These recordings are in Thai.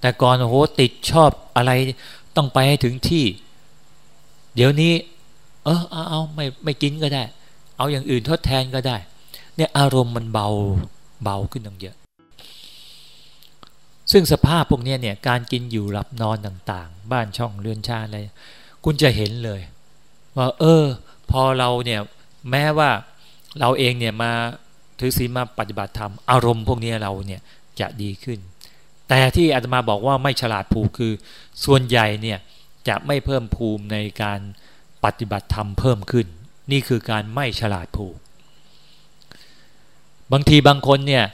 แต่ก่อนโอ้โหติดชอบอะไรต้องไปให้ถึงที่ เดี๋ยวนี้ เออเอาเอาไม่ไม่กินก็ได้ เอาอย่างอื่นทดแทนก็ได้ เนี่ยอารมณ์มันเบาเบาขึ้นตั้งเยอะ ซึ่งสภาพพวกนี้เนี่ยการกินอยู่หลับนอนต่างๆ บ้านช่องเรือนชาอะไรคุณจะเห็นเลย ว่า เออ พอเราเนี่ยแม้ว่าเราเองเนี่ยมาถือศีลมาปฏิบัติธรรมอารมณ์พวกนี้เราเนี่ยจะดีขึ้น แต่ที่อาตมาบอกว่าไม่ฉลาดภูคือ ส่วนใหญ่เนี่ยจะไม่เพิ่มภูมิในการปฏิบัติธรรมเพิ่มขึ้น นี่คือการไม่ฉลาดภูบางทีบางคนเนี่ย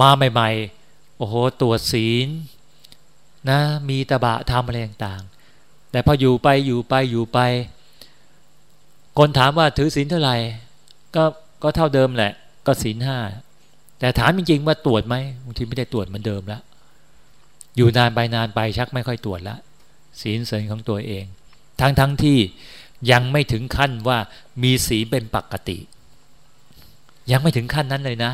มาใหม่ๆโอ้โหตัวศีลนะมีตะบะทำอะไรต่างๆ แต่พออยู่ไปอยู่ไปอยู่ไป คนถามว่าถือศีลเท่าไหร่ก็ก็เท่าเดิมแหละ ก็ศีลห้าแต่ถามจริงๆว่าตรวจไหมบางทีไม่ได้ตรวจเหมือนเดิมแล้ว อยู่นานไปนานไปชักไม่ค่อยตรวจละศีลเสริญของตัวเอง ทั้งทั้งที่ยังไม่ถึงขั้นว่ามีศีลเป็นปกติ ยังไม่ถึงขั้นนั้นเลยนะ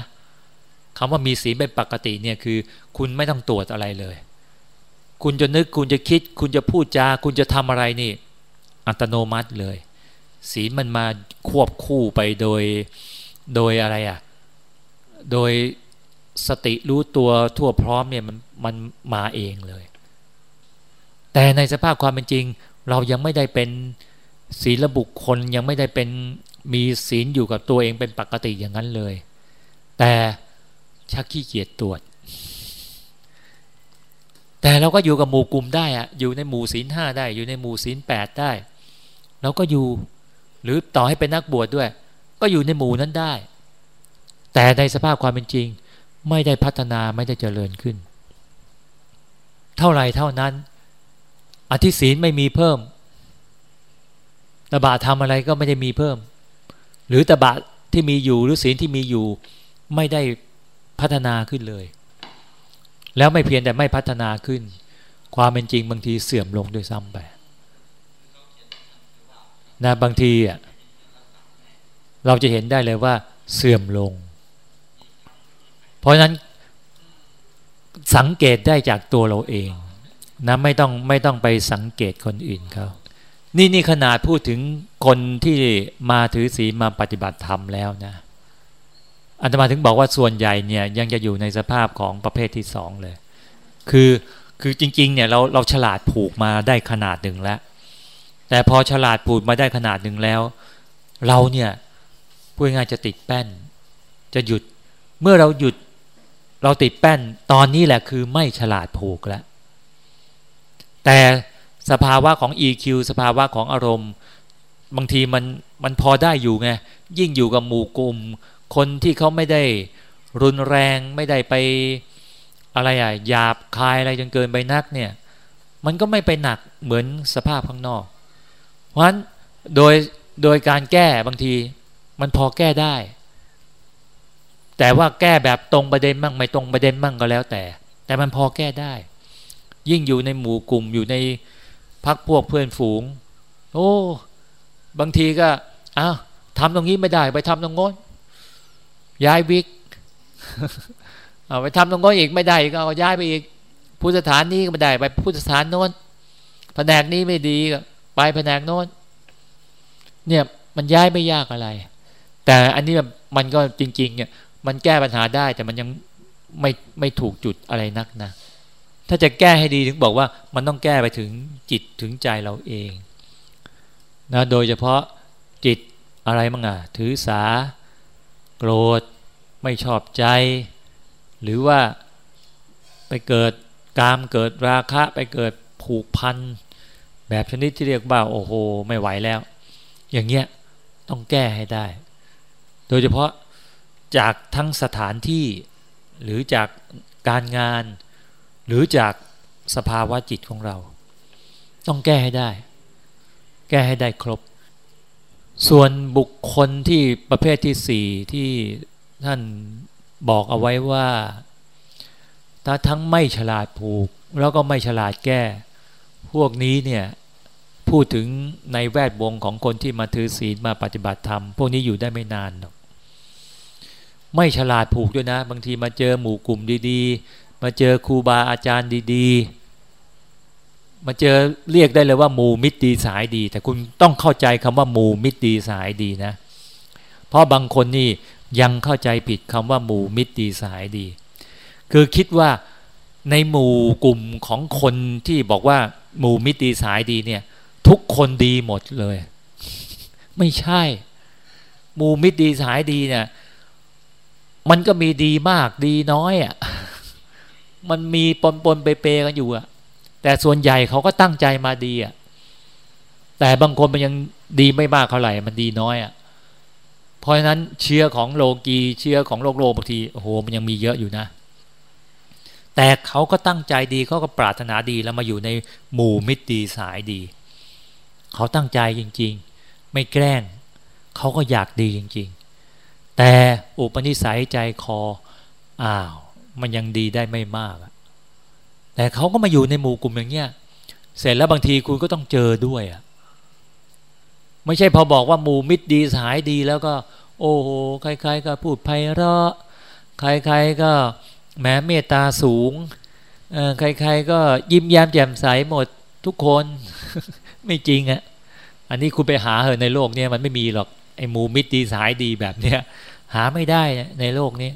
คำว่ามีศีลเป็นปกติเนี่ยคือ คุณไม่ต้องตรวจอะไรเลย คุณจะนึกคุณจะคิด คุณจะพูดจา คุณจะทำอะไรนี่ อัตโนมัติเลย ศีลมันมาควบคู่ไปโดยโดยอะไรอะ่ะ โดย สติรู้ตัวทั่วพร้อมเนี่ยมันมันมาเองเลย แต่ในสภาพความเป็นจริง เรายังไม่ได้เป็นศีลบุคคลยังไม่ได้เป็นมีศีลอยู่กับตัวเองเป็นปกติอย่างนั้นเลย แต่ชักขี้เกียจตรวจ แต่เราก็อยู่กับหมู่กลุ่มได้อะอยู่ในหมู่ศีลห้าได้ อยู่ในหมู่ศีลแปดได้ เราก็อยู่หรือต่อให้เป็นนักบวชดด้วย ก็อยู่ในหมู่นั้นได้ แต่ในสภาพความเป็นจริง ไม่ได้พัฒนาไม่ได้เจริญขึ้น เท่าไรเท่านั้น อธิศีลไม่มีเพิ่มตบะทำอะไรก็ไม่ได้มีเพิ่ม หรือตบะที่มีอยู่หรือศีลที่มีอยู่ไม่ได้พัฒนาขึ้นเลย แล้วไม่เพียงแต่ไม่พัฒนาขึ้น ความเป็นจริงบางทีเสื่อมลงด้วยซ้ำไปนะบางทีอะเราจะเห็นได้เลยว่าเสื่อมลง ราะฉะนั้นสังเกตได้จากตัวเราเองนะไม่ต้องไม่ต้องไปสังเกตคนอื่นเขานี่นี่ขนาดพูดถึงคนที่มาถือศีลมาปฏิบัติธรรมแล้วนะอันตมาถึงบอกว่าส่วนใหญ่เนี่ยยังจะอยู่ในสภาพของประเภทที่สองเลย คือคือจริงๆเนี่ยเราเราฉลาดผูกมาได้ขนาดหนึ่งแล้ว แต่พอฉลาดผูกมาได้ขนาดหนึ่งแล้ว เราเนี่ยพูดง่ายจะติดแป้น จะหยุดเมื่อเราหยุด เราติดแป้นตอนนี้แหละคือไม่ฉลาดผูกแล้วแต่สภาวะของ EQ สภาวะของอารมณ์ บางทีมันมันพอได้อยู่ไงยิ่งอยู่กับหมู่กลุ่ม คนที่เขาไม่ได้รุนแรงไม่ได้ไปอะไรอะหยาบคายอะไรจนเกินไปนักเนี่ย มันก็ไม่ไปหนักเหมือนสภาพข้างนอก เพราะฉะนั้นโดยโดยการแก้บางทีมันพอแก้ได้ แต่ว่าแก้แบบตรงประเด็นมั่งไม่ตรงประเด็นมั่งก็แล้วแต่ แต่มันพอแก้ได้ ยิ่งอยู่ในหมู่กลุ่มอยู่ในพักพวกเพื่อนฝูง โอ้ บางทีก็อ้าวทำตรงนี้ไม่ได้ ไปทำตรงโน้นย้ายวิกเอาไปทำตรงโน้นอีกไม่ได้ก็เอาย้ายไปอีกผู้สถานนี้ก็ไม่ได้ ไปผู้สถานโน้นแผนกนี้ไม่ดีก็ไปแผนกโน้นเนี่ยมันย้ายไม่ยากอะไร แต่อันนี้มันก็จริงๆเนี่ย มันแก้ปัญหาได้แต่มันยังไม่ไม่ถูกจุดอะไรนักนะ ถ้าจะแก้ให้ดีถึงบอกว่ามันต้องแก้ไปถึงจิตถึงใจเราเองนะโดยเฉพาะจิตอะไรมั่งอะถือสา โกรธ ไม่ชอบใจ หรือว่าไปเกิดกามเกิดราคะไปเกิดผูกพัน แบบชนิดที่เรียกว่าโอ้โห ไม่ไหวแล้ว อย่างเงี้ยต้องแก้ให้ได้ โดยเฉพาะ จากทั้งสถานที่ หรือจากการงาน หรือจากสภาวะจิตของเรา ต้องแก้ให้ได้ แก้ให้ได้ครบ ส่วนบุคคลที่ประเภทที่สี่ที่ท่านบอกเอาไว้ว่าถ้าทั้งไม่ฉลาดผูก แล้วก็ไม่ฉลาดแก้ พวกนี้เนี่ยพูดถึงในแวดวงของคนที่มาถือศีลมาปฏิบัติธรรม พวกนี้อยู่ได้ไม่นานหรอก ไม่ฉลาดผูกด้วยนะ บางทีมาเจอหมู่กลุ่มดีๆ มาเจอครูบาอาจารย์ดีมาเจอเรียกได้เลยว่าหมู่มิตรดีสายดี แต่คุณต้องเข้าใจคำว่าหมู่มิตรดีสายดีนะ เพราะบางคนนี่ยังเข้าใจผิดคำว่าหมู่มิตรดีสายดี คือคิดว่าในหมู่กลุ่มของคนที่บอกว่าหมู่มิตรดีสายดีเนี่ย ทุกคนดีหมดเลย ไม่ใช่ หมู่มิตรดีสายดีเนี่ย มันก็มีดีมากดีน้อยอะ่ะมันมีปนปนเปเปกันอยู่อะ่ะ แต่ส่วนใหญ่เขาก็ตั้งใจมาดีอะ่ะแต่บางคนมันยังดีไม่มากเท่าไหร่มันดีน้อยอะ่ะเพราะฉะนั้นเชื้อของโลกีเชื้อของโลกโลกบางทีโอ้โหมันยังมีเยอะอยู่นะ แต่เขาก็ตั้งใจดีเขาก็ปรารถนาดีแล้วมาอยู่ในหมู่มิตรดีสายดี เขาตั้งใจจริง ๆ ไม่แกล้ง เขาก็อยากดีจริงๆ แต่อุปนิสัยใจคออ้าวมันยังดีได้ไม่มากแต่เขาก็มาอยู่ในหมู่กลุ่มอย่างเงี้ยเสร็จแล้วบางทีคุณก็ต้องเจอด้วยอะไม่ใช่พอบอกว่าหมู่มิตรดีสายดีแล้วก็ โอ้โหใครๆก็พูดไพเราะใครๆก็แม้เมตตาสูงใครๆก็ยิ้มแย้มแจ่มใสหมดทุกคนไม่จริงอะอันนี้คุณไปหาเหอะในโลกเนี้มันไม่มีหรอก ไอ้หมูมิตรดีสายดีแบบเนี้ยหาไม่ได้ในโลกนี้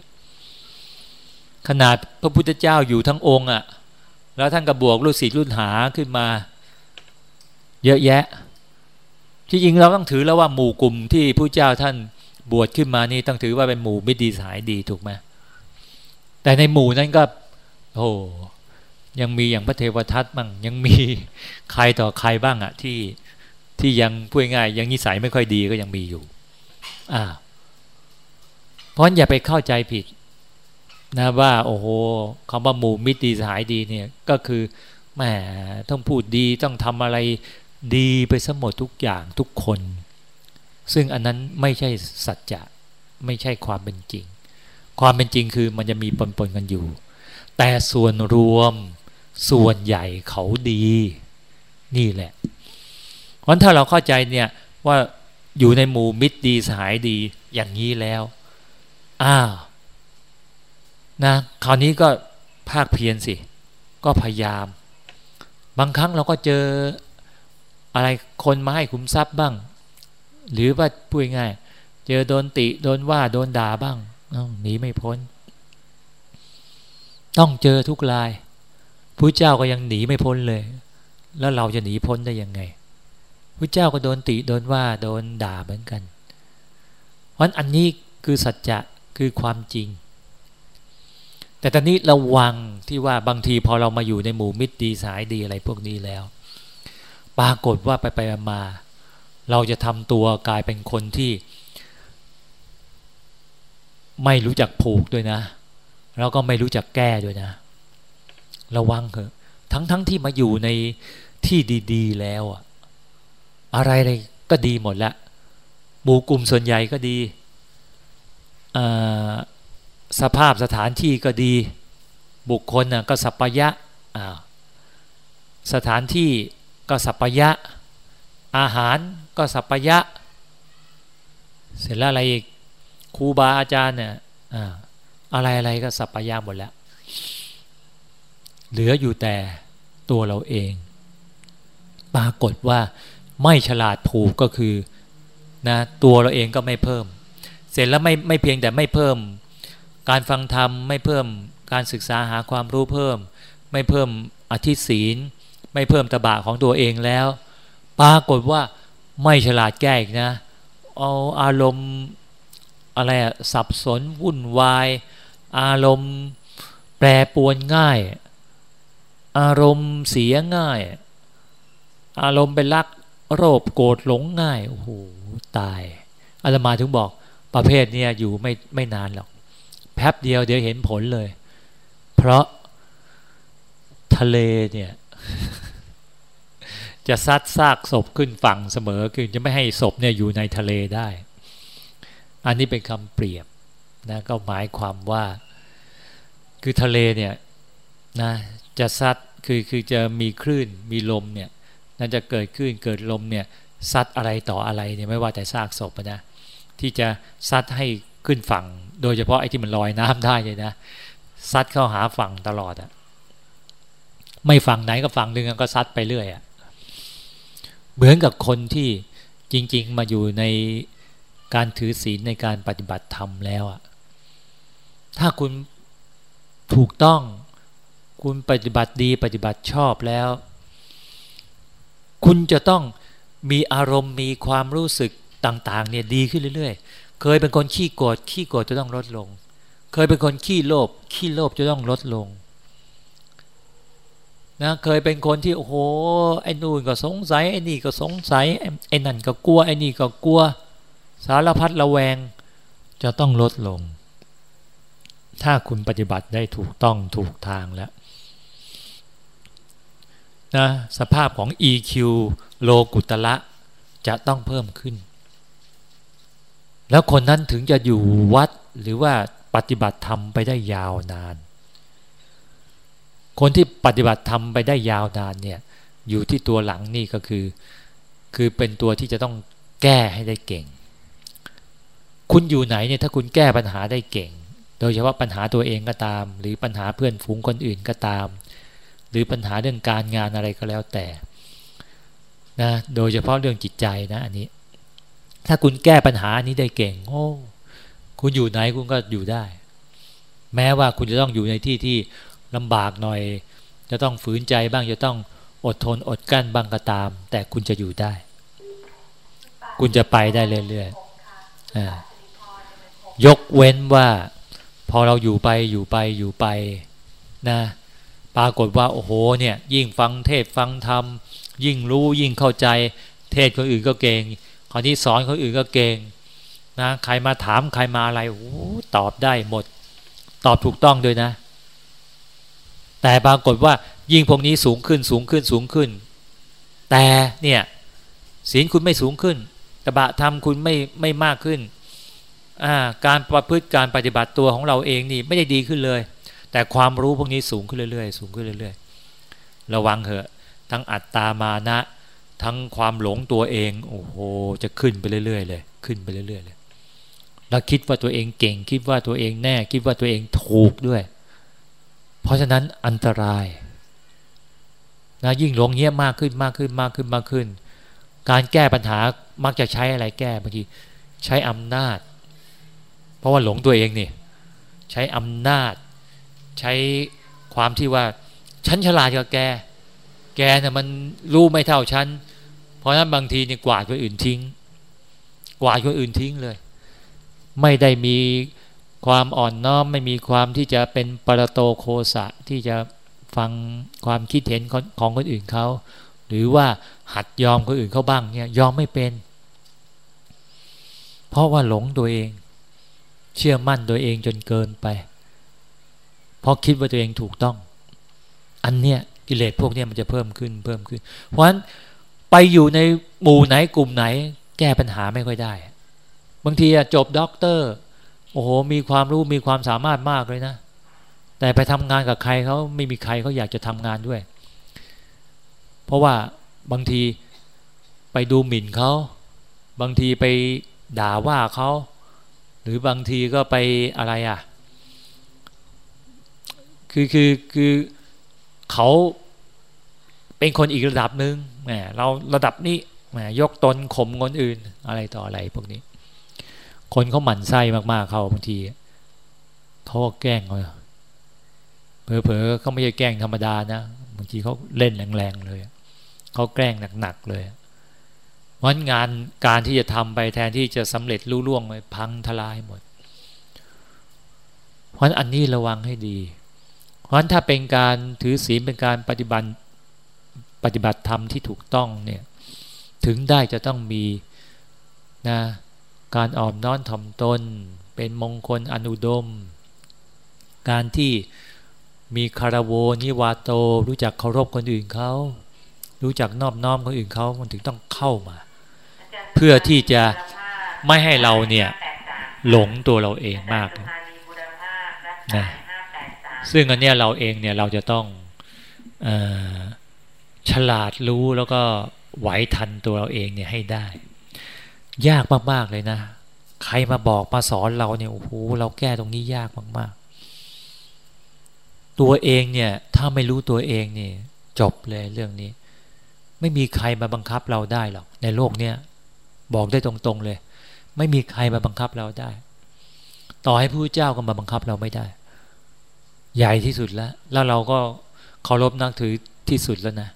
ขนาดพระพุทธเจ้าอยู่ทั้งองค์อะแล้วท่านกระบวกรุ่นศิษย์รุ่นหาขึ้นมา เยอะแยะ ที่จริงเราต้องถือแล้วว่าหมู่กลุ่มที่พระเจ้าท่านบวชขึ้นมานี่ต้องถือว่าเป็นหมู่มิตรดีสายดีถูกไหมแต่ในหมู่นั้นก็โอ้ยังมีอย่างพระเทวทัตบ้างยังมีใครต่อใครบ้างอะที่ ที่ยังพูดง่ายยังนิสัยไม่ค่อยดีก็ยังมีอยู่ อ่า เพราะอย่าไปเข้าใจผิด นะว่าโอ้โหคำว่าหมู่มิตรดีสหายดีเนี่ย ก็คือแหมต้องพูดดีต้องทำอะไรดีไปสมหมดทุกอย่างทุกคน ซึ่งอันนั้นไม่ใช่สัจจะไม่ใช่ความเป็นจริง ความเป็นจริงคือมันจะมีปนปนกันอยู่ แต่ส่วนรวมส่วนใหญ่เขาดี นี่แหละ เพราะถ้าเราเข้าใจเนี่ยว่าอยู่ในหมู่มิตรดีสหายดีอย่างนี้แล้วอ้าวนะคราวนี้ก็ภาคเพียรสิ ก็พยายาม บางครั้งเราก็เจออะไรคนมาให้คุ้มทรัพย์บ้าง หรือว่าพูดง่าย เจอโดนติโดนว่าโดนด่าบ้างหนีไม่พ้น ต้องเจอทุกลายพระเจ้าก็ยังหนีไม่พ้นเลย แล้วเราจะหนีพ้นได้ยังไง พระเจ้าก็โดนติโดนว่าโดนด่าเหมือนกัน เพราะอันนี้คือสัจจะคือความจริง แต่ตอนนี้ระวังที่ว่าบางทีพอเรามาอยู่ในหมู่มิตรดีสายดีอะไรพวกนี้แล้ว ปรากฏว่าไปไปมา เราจะทำตัวกลายเป็นคนที่ ไม่รู้จักผูกด้วยนะ แล้วก็ไม่รู้จักแก้ด้วยนะ ระวังเถอะทั้งทั้งที่มาอยู่ในที่ดี ๆ แล้วอะ อะไรอะไรก็ดีหมดละหมู่กลุ่มส่วนใหญ่ก็ดีสภาพสถานที่ก็ดี บุคคลนะก็สัพยะสถานที่ก็สัพยะ อาหารก็สัพยะ เสร็จแล้วอะไรอีกครูบาอาจารย์เนี่ยอะไรอะไรก็สัพยาหมดแล้ว เหลืออยู่แต่ตัวเราเอง ปรากฏว่า ไม่ฉลาดผูกก็คือนะตัวเราเองก็ไม่เพิ่ม เสร็จแล้วไม่ไม่เพียงแต่ไม่เพิ่ม การฟังธรรมไม่เพิ่มการศึกษาหาความรู้เพิ่ม ไม่เพิ่มอธิศีล ไม่เพิ่มตบะของตัวเองแล้ว ปรากฏว่าไม่ฉลาดแก้อีกนะ เอาอารมณ์อะไรอะสับสนวุ่นวาย อารมณ์แปรปวนง่าย อารมณ์เสียง่าย อารมณ์เป็นรัก โรคโกรธหลงง่ายโอ้โหตายอาตมาถึงบอกประเภทนี้อยู่ไม่ไม่นานหรอกแป๊บเดียวเดี๋ยวเห็นผลเลย เพราะทะเลเนี่ย จะซัดซากศพขึ้นฝั่งเสมอคือจะไม่ให้ศพเนี่ยอยู่ในทะเลได้ อันนี้เป็นคำเปรียบนะก็หมายความว่า คือทะเลเนี่ยนะจะซัดคือคือจะมีคลื่นมีลมเนี่ย นั่นจะเกิดคลื่นเกิดลมเนี่ยซัดอะไรต่ออะไรเนี่ยไม่ว่าแต่ซากศพนะที่จะซัดให้ขึ้นฝั่ง โดยเฉพาะไอ้ที่มันลอยน้ำได้เลยนะซัดเข้าหาฝั่งตลอดอะไม่ฝั่งไหนก็ฝั่งหนึ่งก็ซัดไปเรื่อยอะเหมือนกับคนที่จริง ๆ มาอยู่ในการถือศีลในการปฏิบัติธรรมแล้วอะถ้าคุณถูกต้องคุณปฏิบัติดีปฏิบัติชอบแล้ว คุณจะต้องมีอารมณ์มีความรู้สึกต่างๆเนี่ยดีขึ้นเรื่อยๆ เคยเป็นคนขี้โกรธขี้โกรธจะต้องลดลง เคยเป็นคนขี้โลภขี้โลภจะต้องลดลงนะเคยเป็นคนที่โอ้โหไอ้นู่นก็สงสัยไอ้นี่ก็สงสัยไอ้นั่นก็กลัวไอ้นี่ก็กลัว สารพัดระแวงจะต้องลดลง ถ้าคุณปฏิบัติได้ถูกต้องถูกทางแล้ว นะสภาพของ EQ โลกุตละจะต้องเพิ่มขึ้น แล้วคนนั้นถึงจะอยู่วัดหรือว่าปฏิบัติธรรมไปได้ยาวนาน คนที่ปฏิบัติธรรมไปได้ยาวนานเนี่ยอยู่ที่ตัวหลังนี่ก็คือ คือเป็นตัวที่จะต้องแก้ให้ได้เก่ง คุณอยู่ไหนเนี่ยถ้าคุณแก้ปัญหาได้เก่ง โดยเฉพาะปัญหาตัวเองก็ตาม หรือปัญหาเพื่อนฝูงคนอื่นก็ตาม หรือปัญหาเรื่องการงานอะไรก็แล้วแต่นะโดยเฉพาะเรื่องจิตใจนะอันนี้ ถ้าคุณแก้ปัญหานี้ได้เก่ง โอ้คุณอยู่ไหนคุณก็อยู่ได้ แม้ว่าคุณจะต้องอยู่ในที่ที่ลำบากหน่อย จะต้องฝืนใจบ้างจะต้องอดทนอดกั้นบ้างก็ตาม แต่คุณจะอยู่ได้ คุณจะไปได้เรื่อยๆยกเว้นว่า พอเราอยู่ไปอยู่ไปอยู่ไปนะ ปรากฏว่าโอ้โหเนี่ยยิ่งฟังเทศฟังธรรม ยิ่งรู้ยิ่งเข้าใจ เทศคนอื่นก็เก่งคนที่สอนคนอื่นก็เก่งนะใครมาถามใครมาอะไรโอ้ตอบได้หมด ตอบถูกต้องด้วยนะ แต่ปรากฏว่ายิ่งพวกนี้สูงขึ้นสูงขึ้นสูงขึ้น แต่เนี่ยศีลคุณไม่สูงขึ้นตบะธรรมคุณไม่ไม่มากขึ้น การประพฤติการปฏิบัติตัวของเราเองนี่ไม่ได้ดีขึ้นเลย แต่ความรู้พวกนี้สูงขึ้นเรื่อยๆ สูงขึ้นเรื่อยๆ ระวังเถอะ ทั้งอัตตามานะ ทั้งความหลงตัวเอง โอ้โห จะขึ้นไปเรื่อยๆ เลย ขึ้นไปเรื่อยๆ เลย แล้วคิดว่าตัวเองเก่ง คิดว่าตัวเองแน่ คิดว่าตัวเองถูกด้วย เพราะฉะนั้นอันตรายนะยิ่งหลงเงี้ยมากขึ้นมากขึ้นมากขึ้นมากขึ้น การแก้ปัญหามักจะใช้อะไรแก้บางทีใช้อำนาจ เพราะว่าหลงตัวเองนี่ใช้อำนาจ ใช้ความที่ว่าฉันฉลาดกว่าแก แกเนี่ยมันรู้ไม่เท่าฉัน เพราะนั้นบางทีเนี่ยกวาดคนอื่นทิ้ง กวาดคนอื่นทิ้งเลย ไม่ได้มีความอ่อนน้อมไม่มีความที่จะเป็นปรโตโคสะที่จะฟังความคิดเห็นของคนอื่นเขาหรือว่าหัดยอมคนอื่นเขาบ้างเนี่ยยอมไม่เป็น เพราะว่าหลงตัวเอง เชื่อมั่นตัวเองจนเกินไป เพราะคิดว่าตัวเองถูกต้อง อันเนี้ยกิเลสพวกเนี้ยมันจะเพิ่มขึ้นเพิ่มขึ้น เพราะฉะนั้นไปอยู่ในหมู่ไหนกลุ่มไหน แก้ปัญหาไม่ค่อยได้ บางทีจบด็อกเตอร์โอ้โหมีความรู้มีความสามารถมากเลยนะ แต่ไปทำงานกับใครเขาไม่มีใครเขาอยากจะทำงานด้วย เพราะว่าบางทีไปดูหมิ่นเขาบางทีไปด่าว่าเขาหรือบางทีก็ไปอะไรอะ คือคือคือเขาเป็นคนอีกระดับหนึ่งแหมเราระดับนี้แหมยกตนข่มคนอื่นอะไรต่ออะไรพวกนี้ คนเขาหมั่นไส้มากๆเขาบางทีเขาก็แกล้งเลยเผลอๆเขาไม่ใช่แกล้งธรรมดานะบางทีเขาเล่นแรงๆเลยเขาแกล้งหนักๆเลยวันงานการที่จะทำไปแทนที่จะสำเร็จรุ่ล่วงไปพังทลายหมด เพราะอันนี้ระวังให้ดี ราะถ้าเป็นการถือศีลเป็นการปฏิบัติปฏิบัติธรรมที่ถูกต้องเนี่ยถึงได้จะต้องมีนะการออมน้อนถ่อมตน เป็นมงคลอนุดม การที่มีคาราวนิวาโต รู้จักเคารพคนอื่นเขา รู้จักนอบน้อมคนอื่นเขามันถึงต้องเข้ามา เพื่อที่จะไม่ให้เราเนี่ยหลงตัวเราเองมากนะ ซึ่งอันเนี้ยเราเองเนี่ยเราจะต้องอฉลาดรู้แล้วก็ไหวทันตัวเราเองเนี่ยให้ได้ ยากมาก ๆ เลยนะ ใครมาบอกมาสอนเราเนี่ยโอ้โหเราแก้ตรงนี้ยากมาก ๆ ตัวเองเนี่ยถ้าไม่รู้ตัวเองเนี่ยจบเลยเรื่องนี้ ไม่มีใครมาบังคับเราได้หรอกในโลกเนี้ยบอกได้ตรง ๆ เลย ไม่มีใครมาบังคับเราได้ ต่อให้ผู้เจ้าก็มาบังคับเราไม่ได้ ใหญ่ที่สุดแล้ว แล้วเราก็เคารพนักถือที่สุดแล้วนะ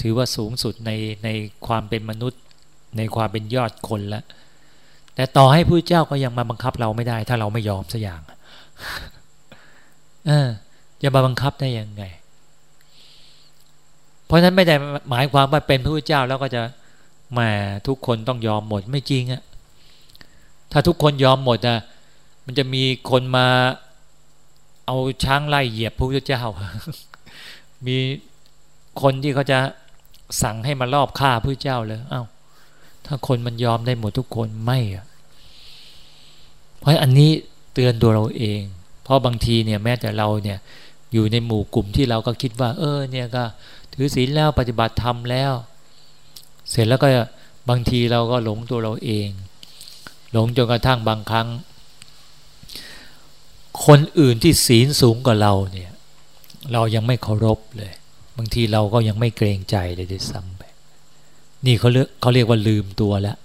ถือว่าสูงสุดในในความเป็นมนุษย์ ในความเป็นยอดคนแล้วแต่ต่อให้ผู้เจ้าก็ยังมาบังคับเราไม่ได้ ถ้าเราไม่ยอมสักอย่างเออจะมาบังคับได้ยังไง เพราะฉะนั้นไม่ได้หมายความว่าเป็นพระเจ้าแล้วก็จะแหมทุกคนต้องยอมหมดไม่จริงอะถ้าทุกคนยอมหมดอะมันจะมีคนมา เอาช้างไล่เหยียบพระพุทธเจ้า มีคนที่เขาจะสั่งให้มารอบฆ่าพระเจ้าเลยเอา้า ถ้าคนมันยอมได้หมดทุกคนไม่อะเพราะอันนี้เตือนตัวเราเอง เพราะบางทีเนี่ยแม้แต่เราเนี่ยอยู่ในหมู่กลุ่มที่เราก็คิดว่า เออเนี่ยก็ถือศีลแล้วปฏิบัติธรรมแล้ว เสร็จแล้วก็บางทีเราก็หลงตัวเราเอง หลงจนกระทั่งบางครั้ง คนอื่นที่ศีลสูงกว่าเราเนี่ย เรายังไม่เคารพเลย บางทีเราก็ยังไม่เกรงใจเลยด้วยซ้ำไปนี่เขาเรียกเขาเรียกว่าลืมตัวแล้ว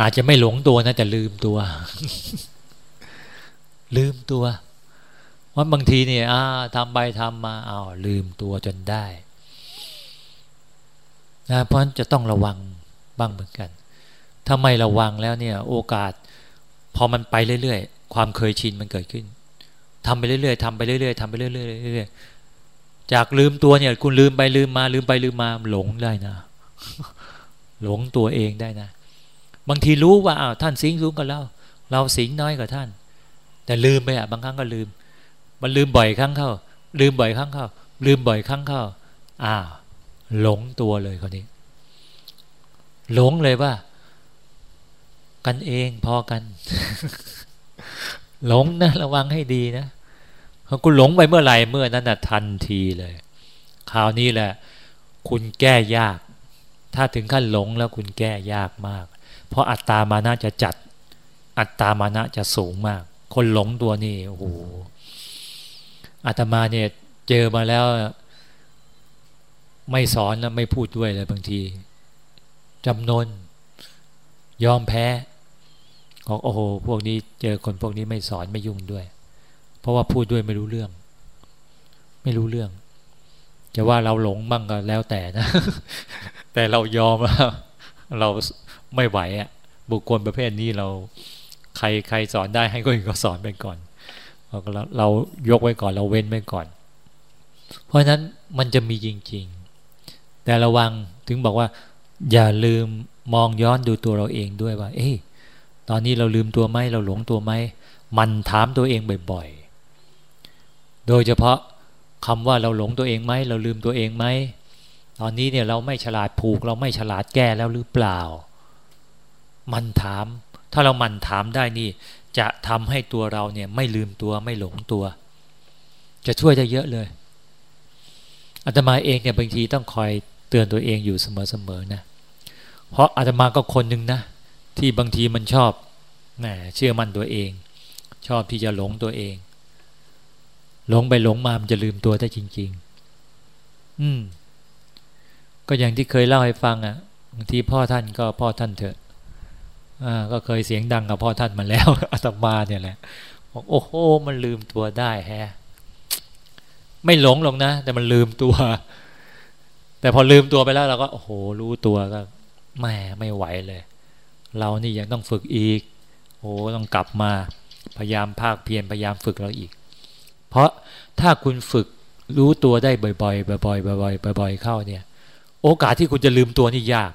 อาจจะไม่หลงตัวนะแต่ลืมตัว ลืมตัวว่าบางทีเนี่ยทำไปทำมาอ้าวลืมตัวจนได้นะเพราะฉะนั้นจะต้องระวังบ้างเหมือนกัน ถ้าไม่ระวังแล้วเนี่ย โอกาส พอมันไปเรื่อยๆ ความเคยชินมันเกิดขึ้นทำไปเรื่อยๆทำไปเรื่อยๆทำไปเรื่อยๆเรื่อยๆจากลืมตัวเนี่ย คุณลืมไปลืมมาลืมไปลืมมาหลงได้นะ หลงตัวเองได้นะ บางทีรู้ว่าอ้าวท่านสิงสูงกว่าเรา เราสิงน้อยกว่าท่าน แต่ลืมไปอะบางครั้งก็ลืม มันลืมบ่อยครั้งเข้า ลืมบ่อยครั้งเข้า ลืมบ่อยครั้งเข้าอ้าวหลงตัวเลยคนนี้ หลงเลยว่า กันเองพอกัน หลงนะระวังให้ดีนะเขากูหลงไปเมื่อไหร่เมื่อนั้นน่ะทันทีเลย คราวนี้แหละ คุณแก้ยาก ถ้าถึงขั้นหลงแล้วคุณแก้ยากมาก เพราะอัตตามานะจะจัด อัตตามานะจะสูงมาก คนหลงตัวนี่โอ้โหอาตมาเนี่ยเจอมาแล้ว ไม่สอนแล้วไม่พูดด้วยเลยบางทีจำนนยอมแพ้ บอกโอ้โหพวกนี้เจอคนพวกนี้ไม่สอนไม่ยุ่งด้วย เพราะว่าพูดด้วยไม่รู้เรื่อง ไม่รู้เรื่อง จะว่าเราหลงบ้างก็แล้วแต่นะ แต่เรายอมเราไม่ไหวอะ่ะบุคคลประเภทนี้เรา ใครใครสอนได้ให้คนอื่นก็สอนไปก่อนเราเรายกไว้ก่อนเราเว้นไว้ก่อน เพราะฉะนั้นมันจะมีจริง ๆ แต่ระวังถึงบอกว่า อย่าลืมมองย้อนดูตัวเราเองด้วยว่า เอ๊ะ ตอนนี้เราลืมตัวไหมเราหลงตัวไหมมันถามตัวเองบ่อยๆ โดยเฉพาะคำว่าเราหลงตัวเองไหมเราลืมตัวเองไหมตอนนี้เนี่ยเราไม่ฉลาดผูก เราไม่ฉลาดแก้แล้วหรือเปล่า มันถาม ถ้าเรามันถามได้นี่ จะทำให้ตัวเราเนี่ยไม่ลืมตัวไม่หลงตัว จะช่วยได้เยอะเลยอาตมาเองเนี่ยบางทีต้องคอยเตือนตัวเองอยู่เสมอๆนะ เพราะอาตมาก็คนหนึ่งนะ ที่บางทีมันชอบแหมเชื่อมั่นตัวเอง ชอบที่จะหลงตัวเอง หลงไปหลงมามันจะลืมตัวได้จริง ๆ อืม ก็อย่างที่เคยเล่าให้ฟังอะ่ะบางทีพ่อท่านก็พ่อท่านเถอะอ่าก็เคยเสียงดังกับพ่อท่านมาแล้วอาตมาเนี่ยแหละบอกโอ้โหมันลืมตัวได้แฮะไม่หลงหรอกนะ แต่มันลืมตัว แต่พอลืมตัวไปแล้วเราก็โอ้โหรู้ตัวก็แหมไม่ไหวเลย เรานี่ยังต้องฝึกอีก โอ้ต้องกลับมาพยายามภาคเพียรพยายามฝึกเราอีก เพราะถ้าคุณฝึกรู้ตัวได้บ่อยๆบ่อยๆบ่อยๆบ่อยๆเข้าเนี่ย โอกาสที่คุณจะลืมตัวนี่ยาก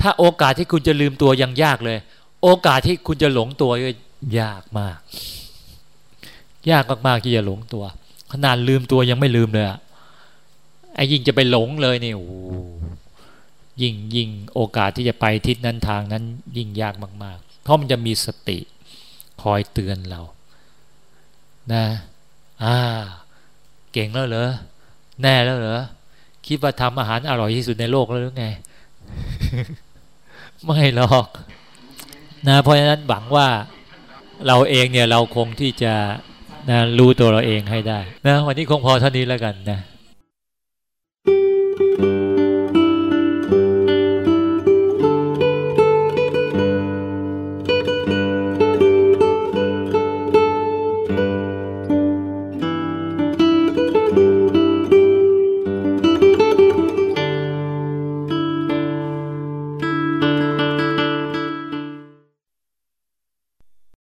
ถ้าโอกาสที่คุณจะลืมตัวยังยากเลย โอกาสที่คุณจะหลงตัวก็ยากมาก ยากมากๆที่จะหลงตัว ขนาดลืมตัวยังไม่ลืมเลยอะไอ้ยิ่งจะไปหลงเลยนี่โอ้ ยิ่งยิ่งโอกาสที่จะไปทิศนั้นทางนั้นยิ่งยากมาก ๆ เพราะมันจะมีสติคอยเตือนเรา นะอ่าเก่งแล้วเหรอแน่แล้วเหรอคิดว่าทำอาหารอร่อยที่สุดในโลกแล้วหรือไง ไม่หรอก นะเพราะฉะนั้นหวังว่าเราเองเนี่ยเราคงที่จะนะรู้ตัวเราเองให้ได้นะวันนี้คงพอเท่านี้แล้วกันนะ